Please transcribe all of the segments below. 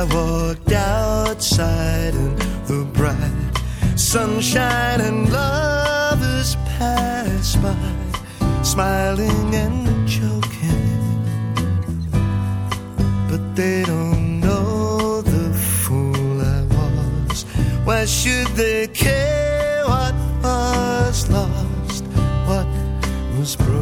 I walked outside in the bright sunshine and lovers passed by, smiling and joking. But they don't know the fool I was. Why should they care what was lost, what was broken?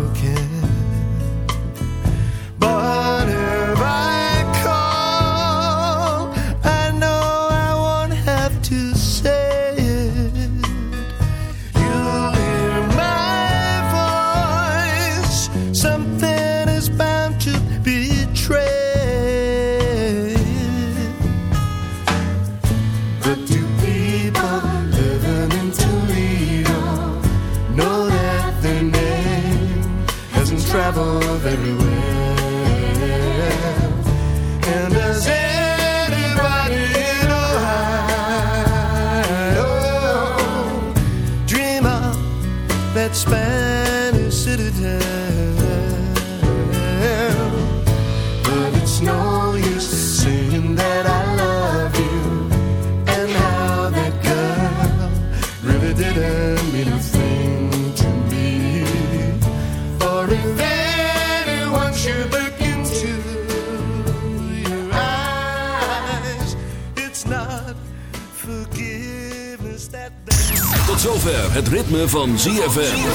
Zover het ritme van ZFM.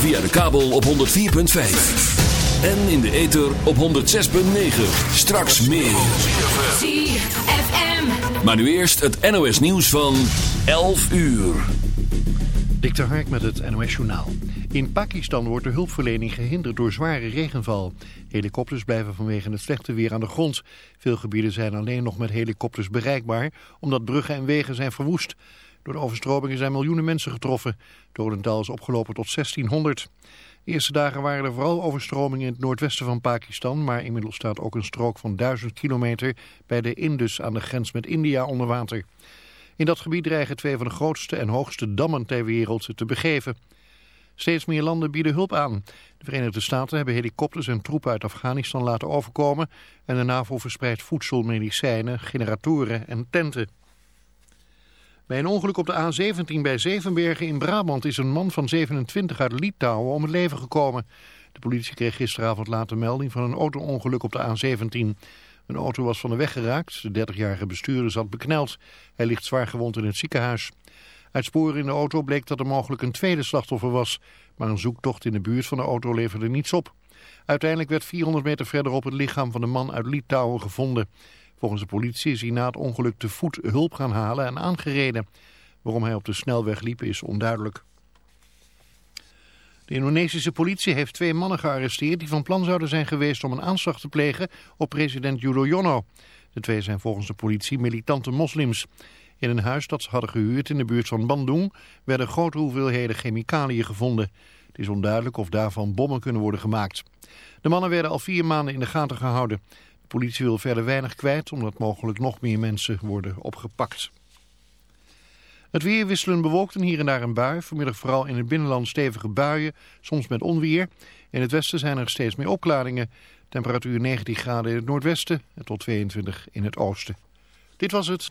Via de kabel op 104.5. En in de ether op 106.9. Straks meer. ZFM. Maar nu eerst het NOS nieuws van 11 uur. Dik de Hark met het NOS Journaal. In Pakistan wordt de hulpverlening gehinderd door zware regenval. Helikopters blijven vanwege het slechte weer aan de grond. Veel gebieden zijn alleen nog met helikopters bereikbaar... omdat bruggen en wegen zijn verwoest. Door de overstromingen zijn miljoenen mensen getroffen. Dodental is opgelopen tot 1600. De eerste dagen waren er vooral overstromingen in het noordwesten van Pakistan... maar inmiddels staat ook een strook van 1000 kilometer... bij de Indus aan de grens met India onder water. In dat gebied dreigen twee van de grootste en hoogste dammen ter wereld te begeven. Steeds meer landen bieden hulp aan. De Verenigde Staten hebben helikopters en troepen uit Afghanistan laten overkomen... en de NAVO verspreidt voedsel, medicijnen, generatoren en tenten. Bij een ongeluk op de A17 bij Zevenbergen in Brabant is een man van 27 uit Litouwen om het leven gekomen. De politie kreeg gisteravond later melding van een auto-ongeluk op de A17. Een auto was van de weg geraakt, de 30-jarige bestuurder zat bekneld. Hij ligt zwaar gewond in het ziekenhuis. Uit sporen in de auto bleek dat er mogelijk een tweede slachtoffer was. Maar een zoektocht in de buurt van de auto leverde niets op. Uiteindelijk werd 400 meter verderop het lichaam van de man uit Litouwen gevonden. Volgens de politie is hij na het ongeluk te voet hulp gaan halen en aangereden. Waarom hij op de snelweg liep is onduidelijk. De Indonesische politie heeft twee mannen gearresteerd die van plan zouden zijn geweest om een aanslag te plegen op president Yudhoyono. De twee zijn volgens de politie militante moslims. In een huis dat ze hadden gehuurd in de buurt van Bandung werden grote hoeveelheden chemicaliën gevonden. Het is onduidelijk of daarvan bommen kunnen worden gemaakt. De mannen werden al vier maanden in de gaten gehouden. Politie wil verder weinig kwijt omdat mogelijk nog meer mensen worden opgepakt. Het weer wisselen bewolkt en hier en daar een bui. Vanmiddag vooral in het binnenland stevige buien, soms met onweer. In het westen zijn er steeds meer opklaringen. Temperatuur 19 graden in het noordwesten en tot 22 in het oosten. Dit was het.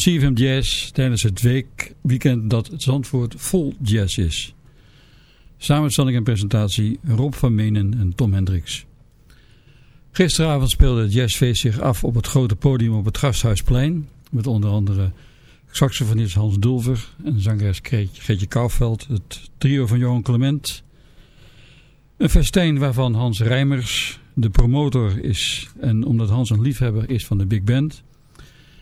CFM Jazz tijdens het week, weekend dat Zandvoort vol jazz is. Samenstelling en presentatie Rob van Menen en Tom Hendricks. Gisteravond speelde het jazzfeest zich af op het grote podium op het Gasthuisplein. Met onder andere saxofonist Hans Dulver en zangeres Geetje Kouwveld. Het trio van Johan Clement. Een festijn waarvan Hans Rijmers de promotor is. En omdat Hans een liefhebber is van de big band.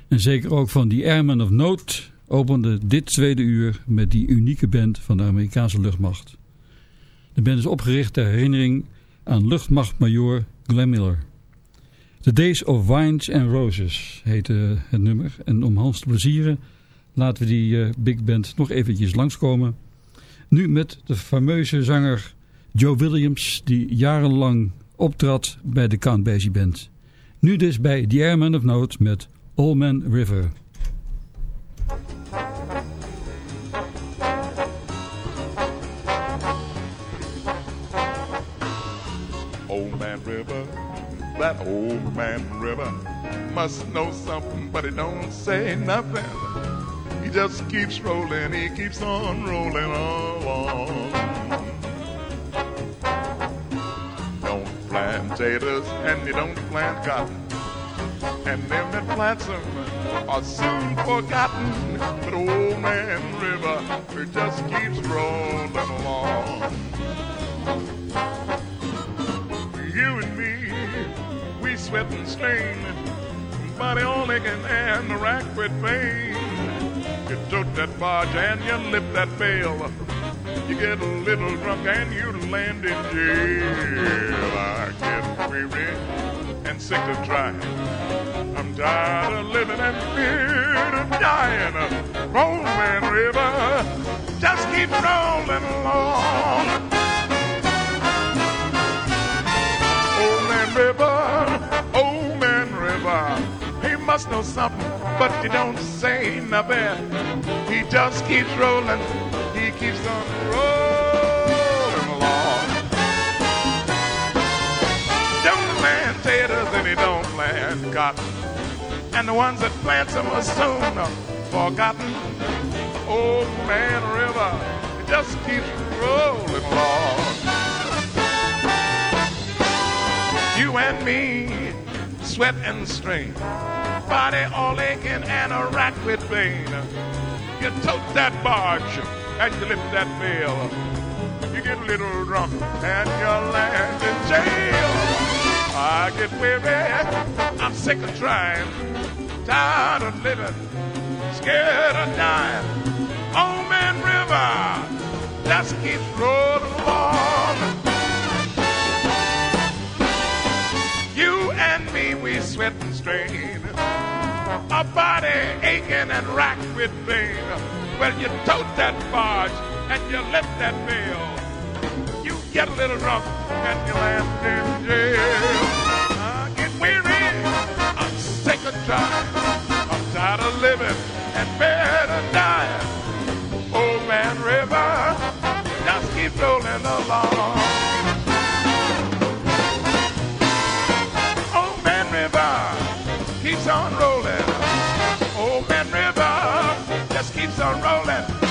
En zeker ook van die Airmen of Note opende dit tweede uur met die unieke band van de Amerikaanse luchtmacht. De band is opgericht ter herinnering aan luchtmachtmajor Glenn Miller. The Days of Wines and Roses heette het nummer. En om Hans te plezieren laten we die uh, big band nog eventjes langskomen. Nu met de fameuze zanger Joe Williams die jarenlang optrad bij de Count Basie Band. Nu dus bij The Airmen of Note met Old Man River. Old Man River, that old man river must know something, but he don't say nothing. He just keeps rolling, he keeps on rolling along. Don't plant potatoes and you don't plant cotton and them that plants them are soon forgotten. But old man River it just keeps rolling along. You and me, we sweat and strain, body all aching and racked with pain. You tote that barge and you lift that bale. You get a little drunk and you land in jail. I get weary and sick of trying. I'm tired of living and feared of dying. Man River just keep rolling along. Old Man River, Old Man River, he must know something, but he don't say nothing. He just keeps rolling, he keeps on rolling along. And the ones that plant them are soon forgotten. Old Man River it just keeps rolling along. You and me, sweat and strain, body all aching and a rack with pain. You tote that barge and you lift that bale. You get a little drunk and you land in jail. I get weary, I'm sick of trying tired of living, scared of dying. Old Man River just keeps rolling along. You and me, we sweat and strain, our body aching and racked with pain. Well, you tote that barge and you lift that bale. You get a little drunk and you land in jail. I get weary, I'm sick of trying. Living and better dying. Old Man River just keep rolling along. Old Man River keeps on rolling. Old Man River just keeps on rolling.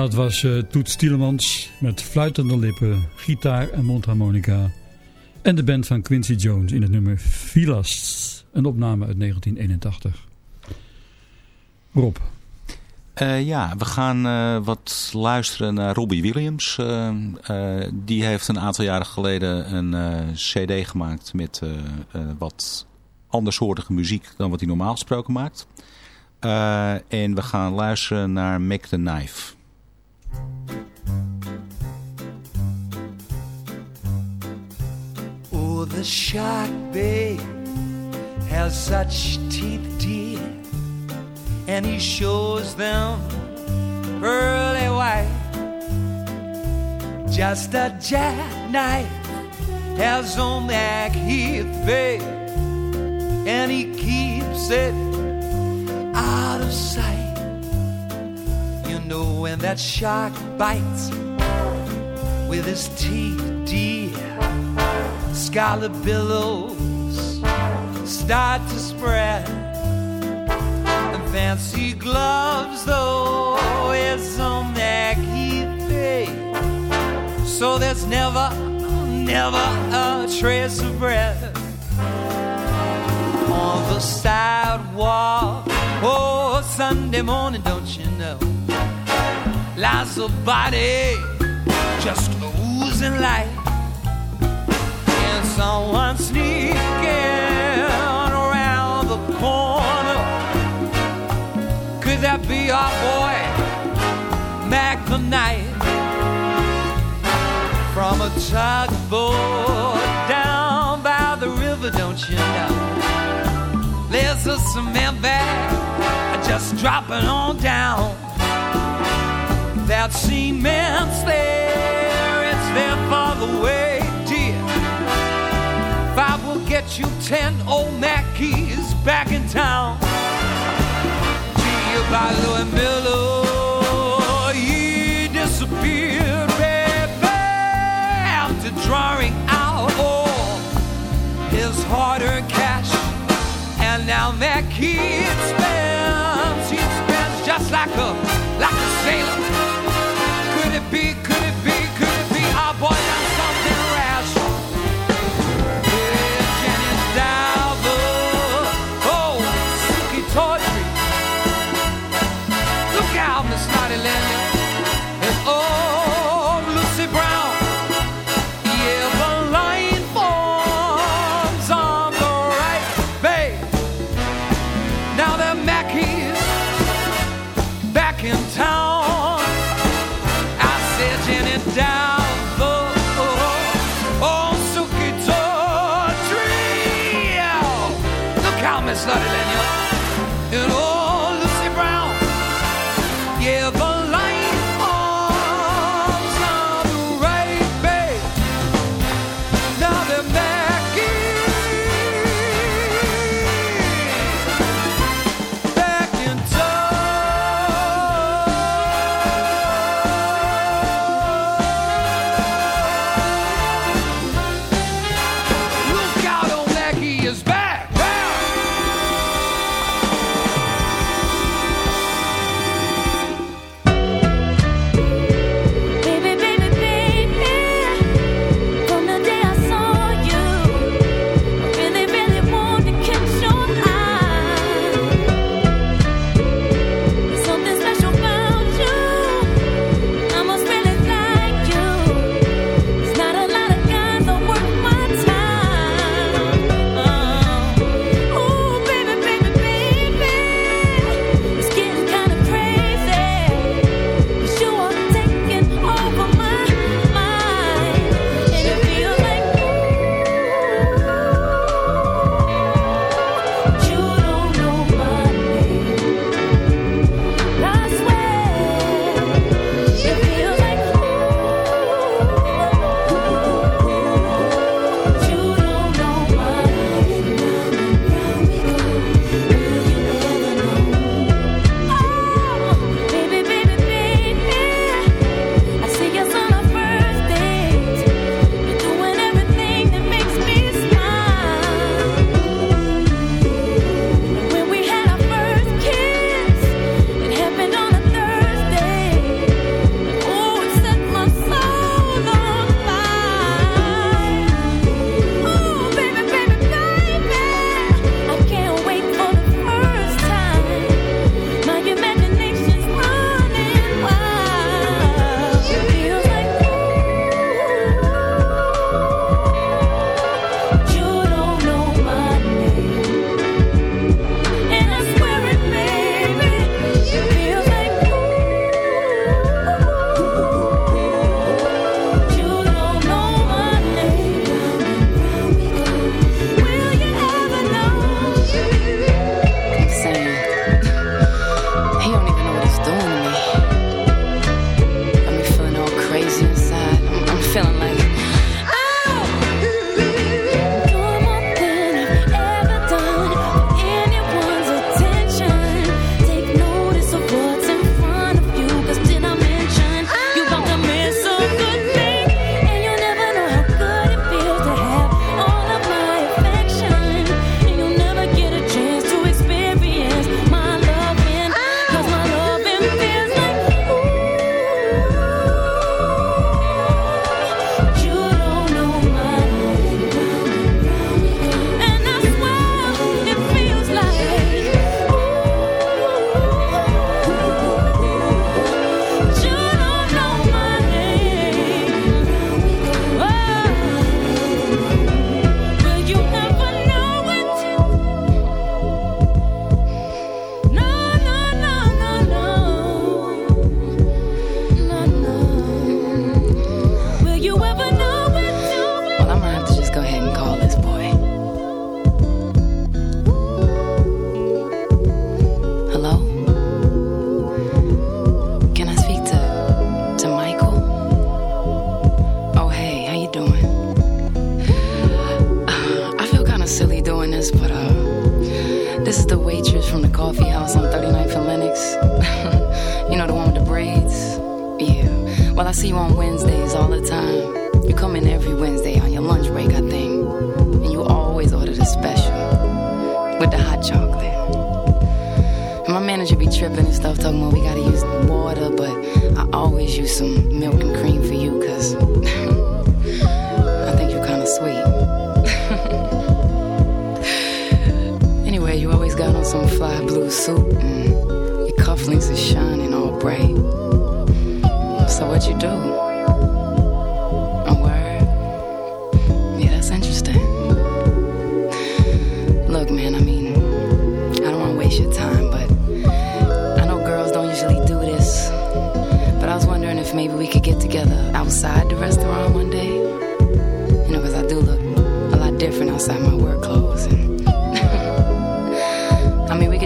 Dat was uh, Toet Stielemans met fluitende lippen, gitaar en mondharmonica. En de band van Quincy Jones in het nummer Vilas, een opname uit 1981. Rob. Uh, ja, we gaan uh, wat luisteren naar Robbie Williams. Die heeft een aantal jaren geleden een cd gemaakt met wat andersoortige muziek dan wat hij normaal gesproken maakt. en we gaan luisteren naar Make the Knife. Oh, the shark babe has such teeth, dear, and he shows them pearly white. Just a jackknife has on that heath, babe, and he keeps it out of sight know when that shark bites with his teeth, dear, scarlet billows start to spread. And fancy gloves, though, is on that key So there's never, never a trace of breath on the sidewalk. Oh, Sunday morning, don't you know? Lies a body just oozing light. And someone sneaking around the corner. Could that be our boy, Mac the Knight? From a tugboat down by the river, don't you know? There's a cement bag just dropping on down that cement's there, it's there for the way, dear. Five will get you ten old Mackie's back in town. Gee, by Louis Miller, he disappeared, baby, after drawing out all his hard-earned cash. And now Mackie spends, he spends just like a like a sailor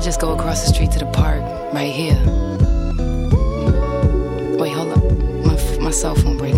just go across the street to the park right here. Wait, hold up. My, my cell phone breaking.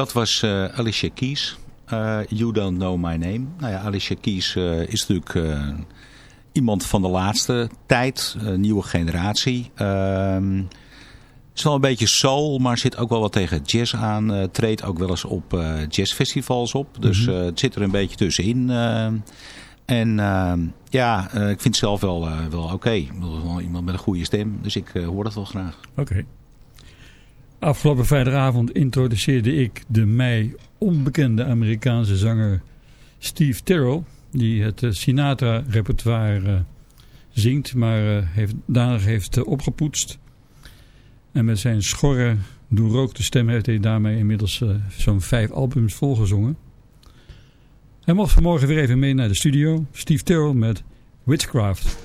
Dat was eh, Alicia Keys. Eh, you Don't Know My Name. Nou ja, Alicia Keys eh, is natuurlijk iemand van de laatste tijd. Nieuwe generatie. Ehm, het is wel een beetje soul, maar zit ook wel wat tegen jazz aan. eh, treedt ook wel eens op jazzfestivals op. Dus eh, het zit er een beetje tussenin. en ehm, ja, ik vind het zelf wel, wel oké. Ik bedoel, wel iemand met een goede stem. Dus ik hoor dat wel graag. Oké. Afgelopen vrijdagavond introduceerde ik de mij onbekende Amerikaanse zanger Steve Terrell. Die het eh, Sinatra-repertoire eh, zingt, maar eh, heeft, danig heeft opgepoetst. En met zijn schorre, doorrookte stem heeft hij daarmee inmiddels zo'n vijf albums volgezongen. Hij mocht vanmorgen weer even mee naar de studio. Steve Terrell met Witchcraft.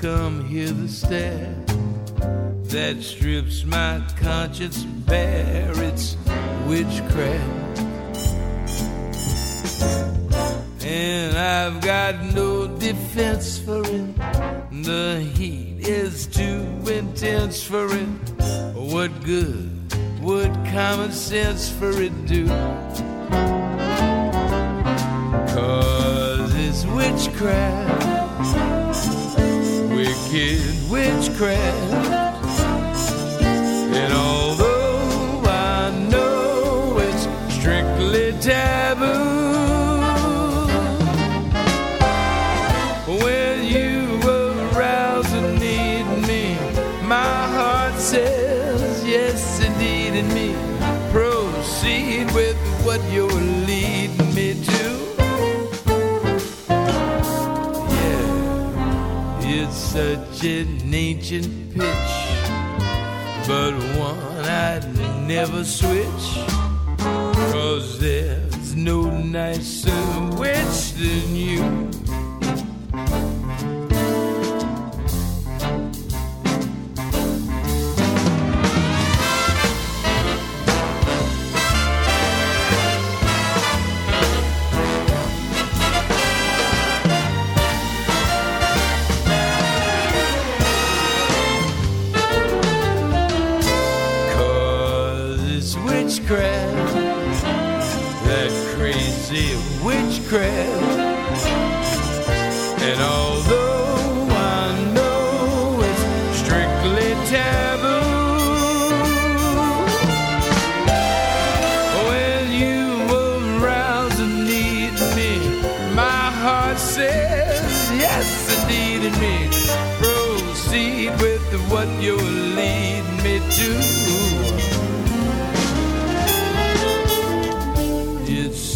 Come the stare, that strips my conscience bare. It's witchcraft, and I've got no defense for it. The heat is too intense for it. What good would common sense for it do? Cause it's witchcraft, wicked witchcraft. And although I know it's strictly taboo, when you arouse a need me, my heart says yes, indeed, in me. Proceed with what you're such an ancient pitch, but one I'd never switch. Cause there's no nicer witch than you.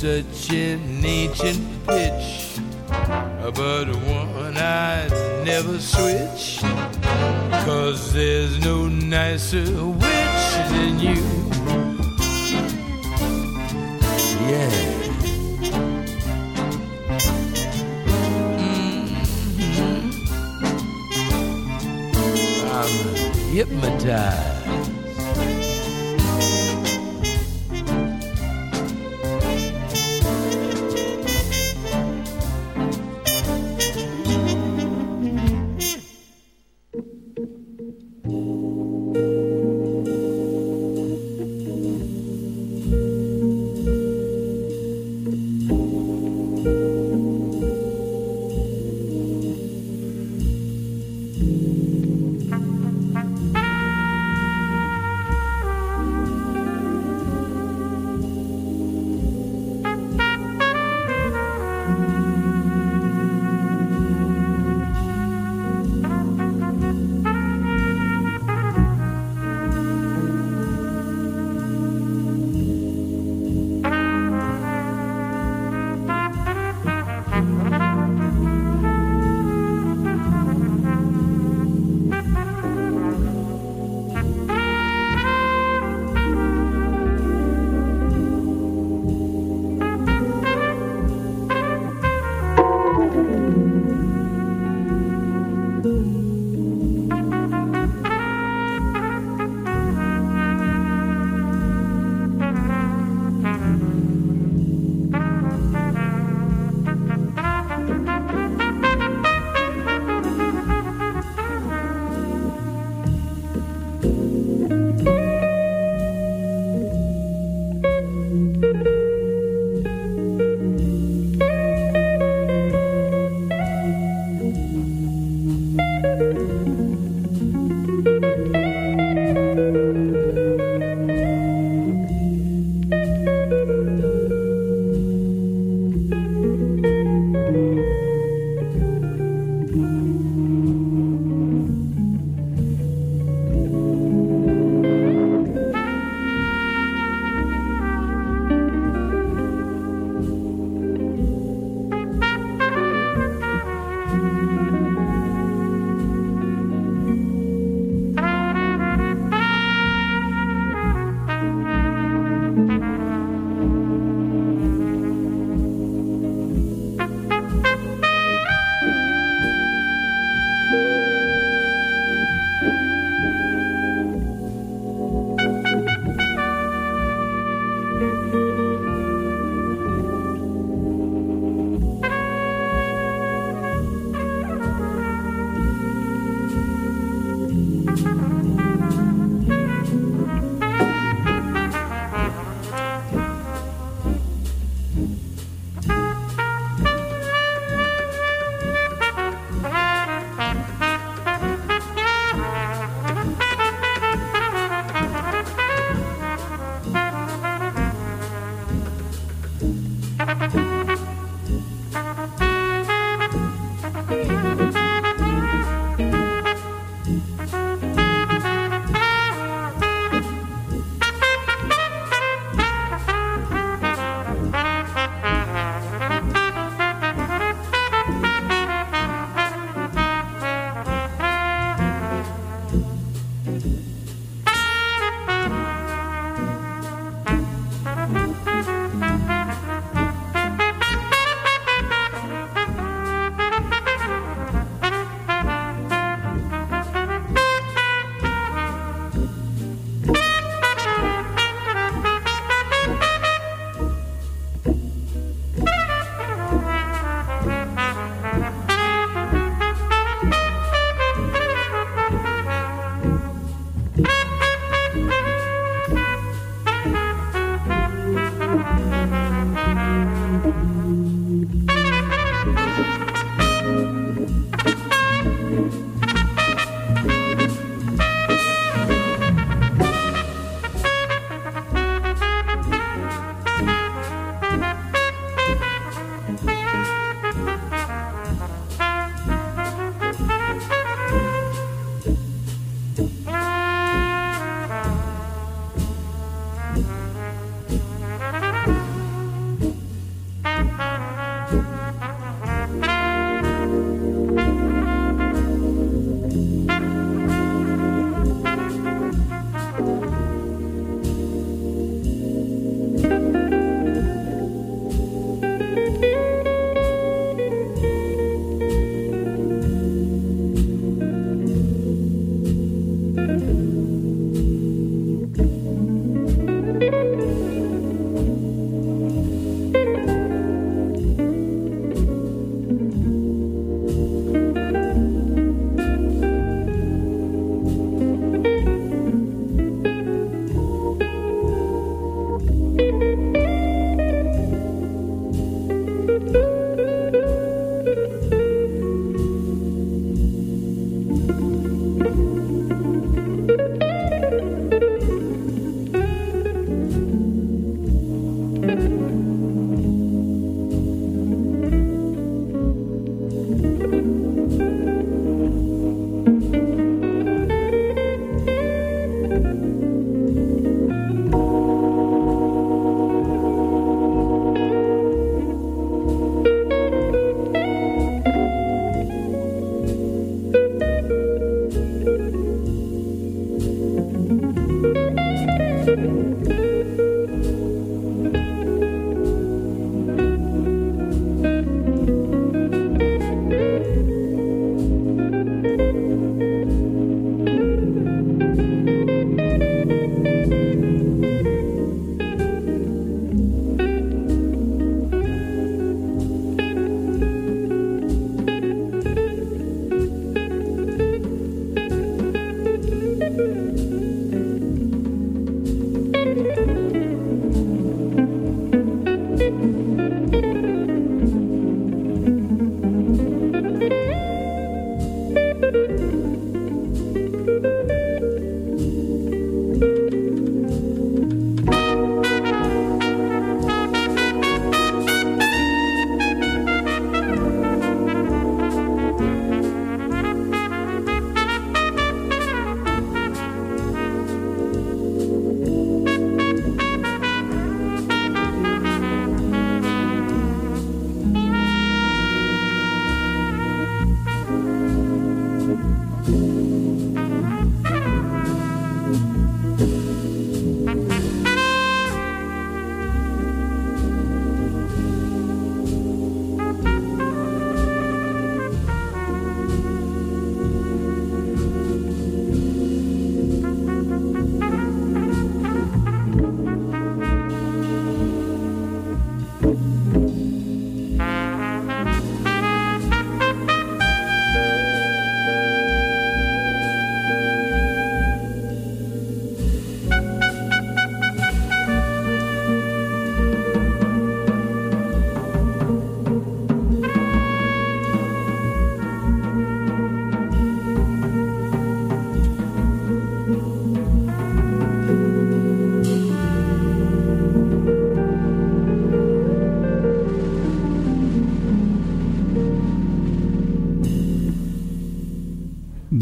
such an ancient pitch, but one I'd never switch. Cause there's no nicer witch than you. Yeah. Mm-hmm. hypnotized.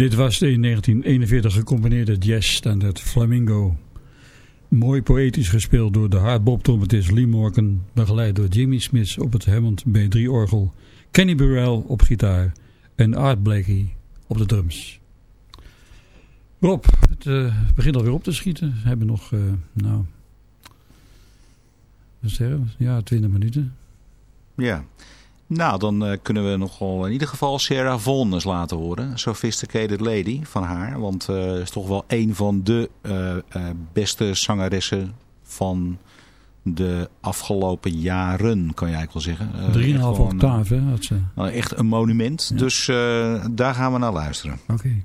Dit was de in 1941 gecomponeerde jazzstandard Flamingo. Mooi poëtisch gespeeld door de hardbop-trompetist Lee Morgan, begeleid door Jimmy Smith op het Hammond B3-orgel, Kenny Burrell op gitaar en Art Blakey op de drums. Rob, het uh, begint alweer op te schieten. We hebben nog, uh, nou, wat zeggen Ja, 20 minuten. Ja. Nou, dan uh, kunnen we nogal in ieder geval Sarah Vaughan eens laten horen. Sophisticated Lady van haar. Want uh, is toch wel een van de uh, beste zangeressen van de afgelopen jaren, kan je eigenlijk wel zeggen. Drieënhalf octave, hè? Had ze. echt een monument. Ja. Dus daar gaan we naar luisteren. Oké. Okay.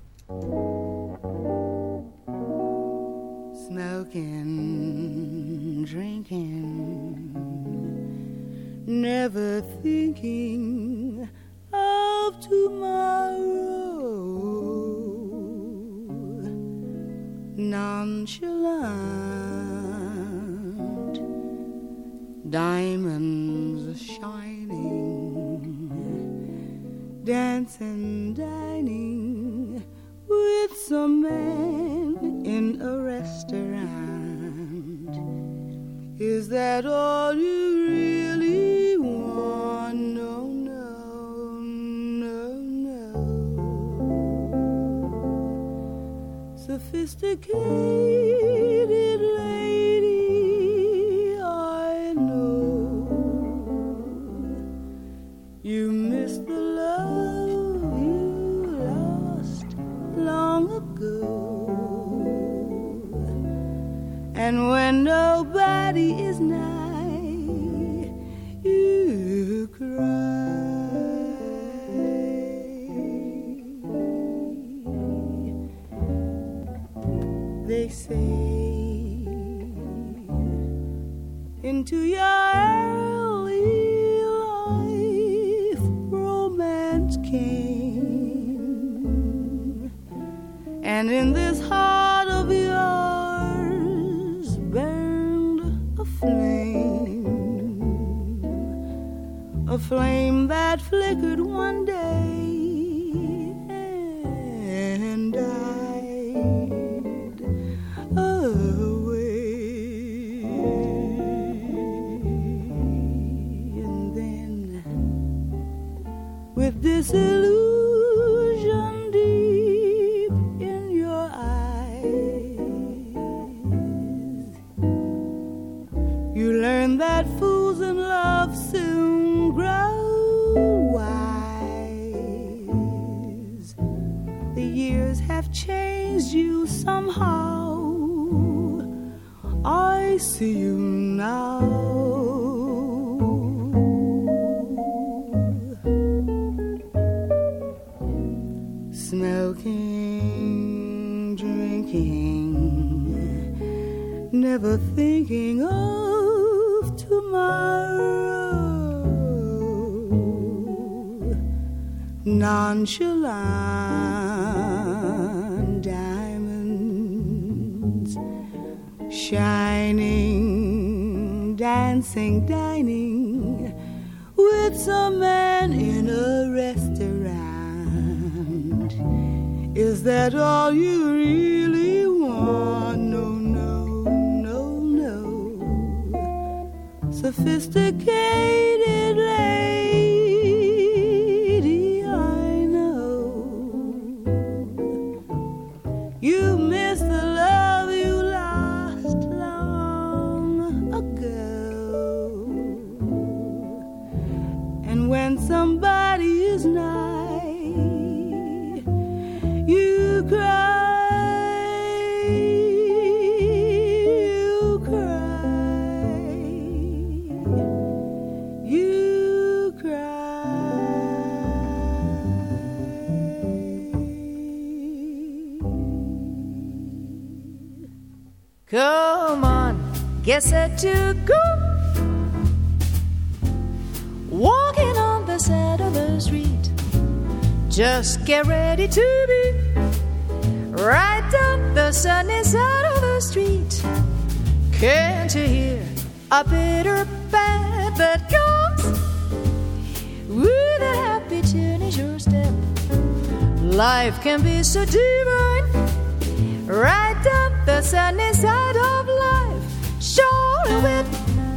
Smoking, drinking never thinking of tomorrow. Nonchalant, diamonds shining, dancing, dining with some man in a restaurant. Is that all you Sophisticated lady, I know you miss the love you lost long ago. And when nobody is flame that flickered one day and died away. And then, with disillusion. You now. Smoking, drinking, never thinking of tomorrow. Nonchalant dancing, dining with some man in a restaurant. Is that all you really want? No, no, no, no. Sophisticated a bitter band that comes with a happy tune in your step? Life can be so divine, right up the sunny side of life. Surely with,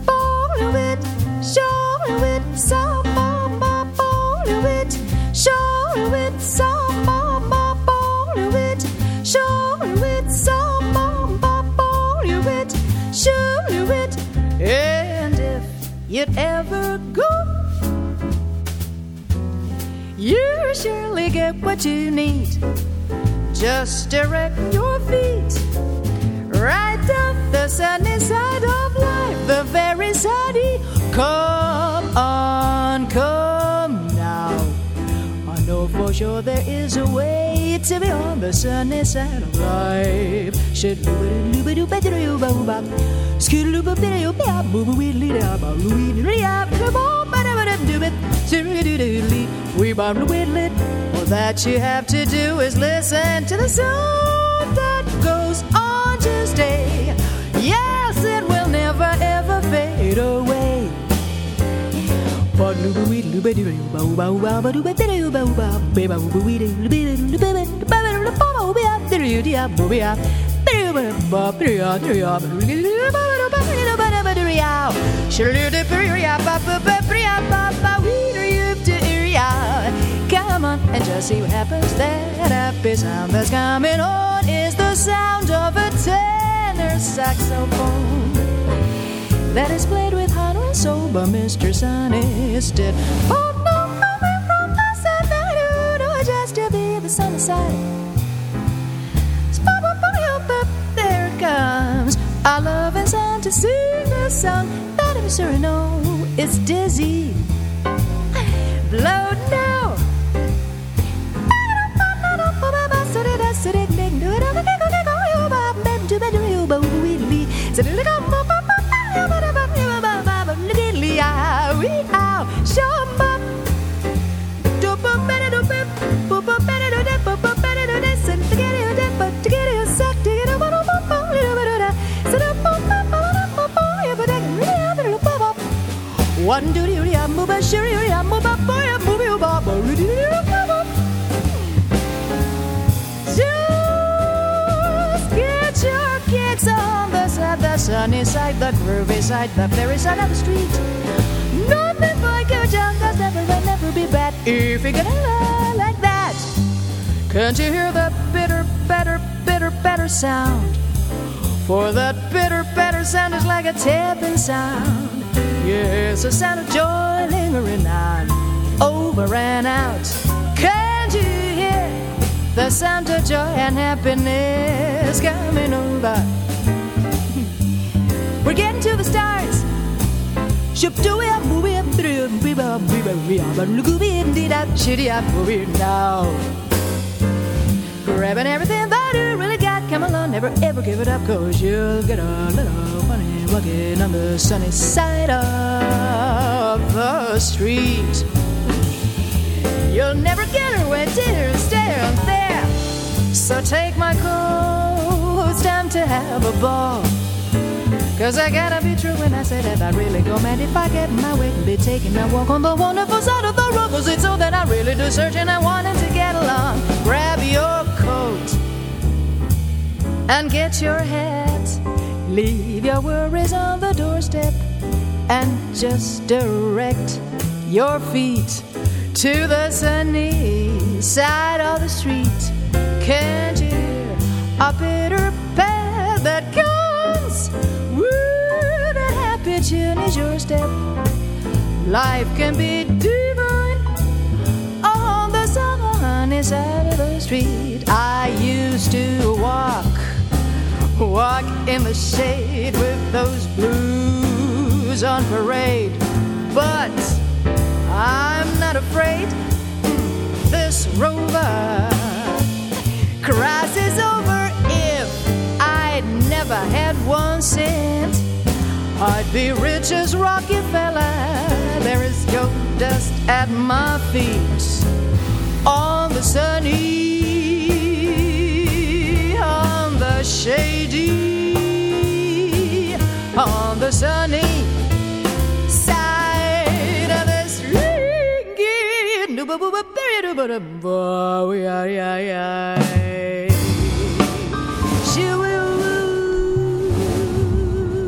falling with, surely with, some ever go you surely get what you need. Just direct your feet right down the sunny side of life, the very sunny. Come on, come know for sure there is a way to be on the sunny side of life. All that you have to do is listen to the song that goes on to stay. Yes, it will never ever fade away. Come on and just see what happens. That happy sound that's coming on is the sound of a tenor saxophone that is played with hot and sober Mr. Sonny Stitt. Oh no, coming from the side, no, just to be the sunny side. There it comes. Our love is on to sing a song that I'm sure I know dizzy. Blow now. Do do a boy a move you ba ba do do Just get your kicks on the side, the sunny side, the groovy side, the very side of the street. Nothing like your junk, never and never be bad if you're gonna lie like that. Can't you hear the bitter, better, bitter, better sound? For that bitter, better sound is like a tapping sound. Yes, the sound of joy lingering on over and out. Can't you hear the sound of joy and happiness coming over? We're getting to the stars. Ship do it, move it, through, we will, we will, we are, but look, we did that shitty, I'm moving now. Grabbing everything that you really got, come along, never ever give it up, cause you'll get a little money walking on the sunny side of the street. You'll never get her when dinner's there there. So take my coat, it's time to have a ball. Cause I gotta be true when I say that I really go mad if I get my way and be taking a walk on the wonderful side of the road. Cause it's all that I really do search and I wanted to get along. Grab your coat and get your hat. Leave your worries on the doorstep and just direct your feet to the sunny side of the street. Can't you hear a bitter path that comes with a happy tune is your step? Life can be divine on the sunny side of the street. I used to walk, walk in the shade with those blues on parade, but I'm not afraid. This rover crosses over if I'd never had one cent. I'd be rich as Rockefeller. There is gold dust at my feet on the sunny, shady, on the sunny side of the street.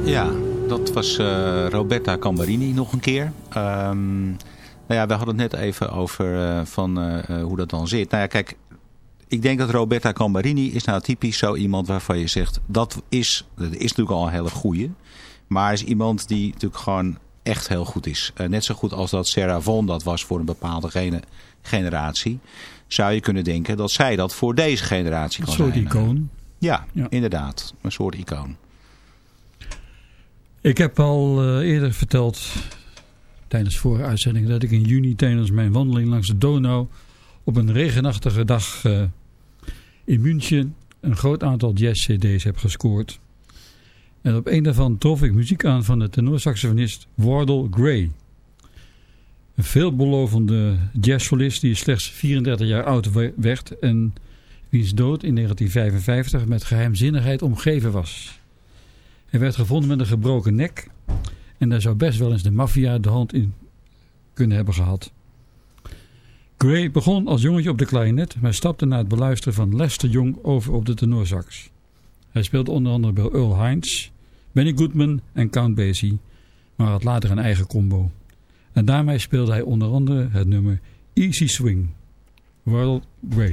Ja, dat was eh, Roberta Cambarini nog een keer. Ehm, nou ja, we hadden het net even over eh, van, eh, hoe dat dan zit. Nou ja, kijk, ik denk dat Roberta Cambarini is nou typisch zo iemand waarvan je zegt... dat is, dat is natuurlijk al een hele goeie. Maar is iemand die natuurlijk gewoon echt heel goed is. Eh, net zo goed als dat Sarah Vaughan dat was voor een bepaalde gene- generatie. Zou je kunnen denken dat zij dat voor deze generatie Een kan soort zijn. icoon. Ja, Ja. inderdaad. Een soort icoon. Ik heb al eh, eerder verteld tijdens vorige uitzending dat ik in juni tijdens mijn wandeling langs de Donau op een regenachtige dag eh, in München een groot aantal jazz-cd's heb gescoord. En op een daarvan trof ik muziek aan van de tenorsaxofonist Wardle Gray. Een veelbelovende jazzsolist die slechts 34 jaar oud we- werd en wiens dood in 1955 met geheimzinnigheid omgeven was. Hij werd gevonden met een gebroken nek en daar zou best wel eens de maffia de hand in kunnen hebben gehad. Gray begon als jongetje op de klarinet, maar stapte na het beluisteren van Lester Young over op de tenorsax. Hij speelde onder andere bij Earl Hines, Benny Goodman en Count Basie, maar had later een eigen combo. En daarmee speelde hij onder andere het nummer Easy Swing. World Gray.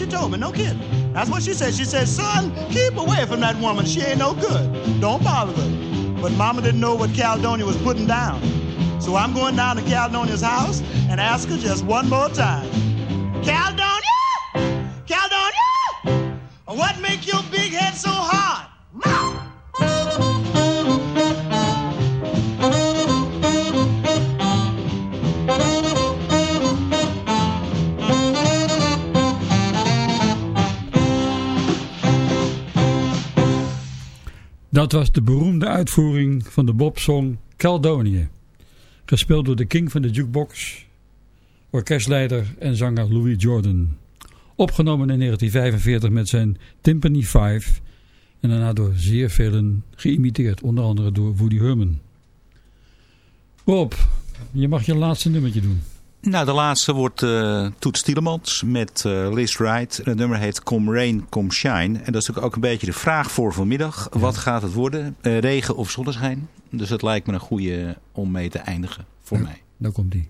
She told me, no kidding. That's what she said. She said, son, keep away from that woman. She ain't no good. Don't bother her. But mama didn't know what Caledonia was putting down. So I'm going down to Caledonia's house and ask her just one more time. Caledonia! Dat was de beroemde uitvoering van de Bob-song Caledonië. Gespeeld door de king van de jukebox, orkestleider en zanger Louis Jordan. Opgenomen in 1945 met zijn Timpani 5 en daarna door zeer velen geïmiteerd, onder andere door Woody Herman. Rob, je mag je laatste nummertje doen. Nou, de laatste wordt uh, Toets Tielemans met uh, Liz Wright. Het nummer heet Come Rain, Come Shine. En dat is natuurlijk ook een beetje de vraag voor vanmiddag. Wat gaat het worden? Uh, regen of zonneschijn? Dus het lijkt me een goede om mee te eindigen voor Ja, mij. Daar komt die.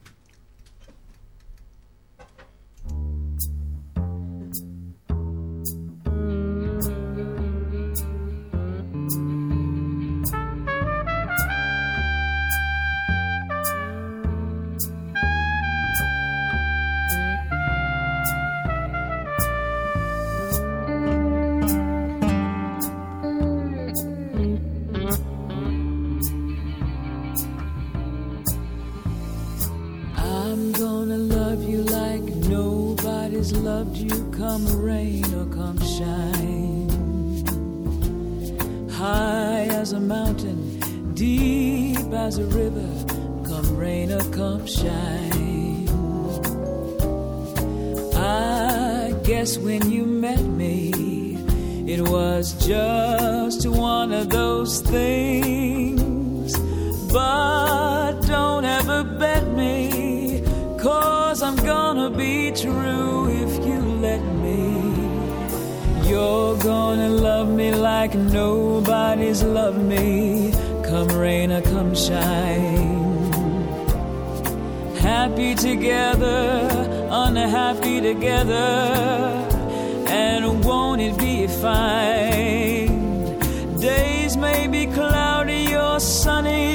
As a river, come rain or come shine. I guess when you met me, it was just one of those things. But don't ever bet me, cause I'm gonna be true if you let me. You're gonna love me like nobody's loved me, come shine. Happy together, unhappy together, and won't it be fine? Days may be cloudy or sunny,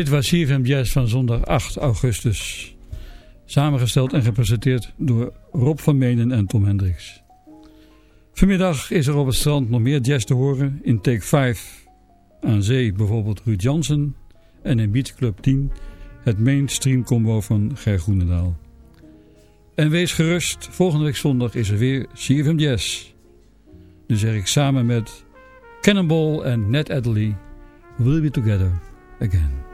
dit was CFM Jazz van zondag 8 augustus. Samengesteld en gepresenteerd door Rob van Menen en Tom Hendricks. Vanmiddag is er op het strand nog meer jazz te horen. In Take 5 aan zee bijvoorbeeld Ruud Jansen. En in Beach Club 10 het mainstream combo van Ger Groenendaal. En wees gerust, volgende week zondag is er weer CFM Jazz. Nu zeg ik samen met Cannonball en Ned Adderley... We'll be together again.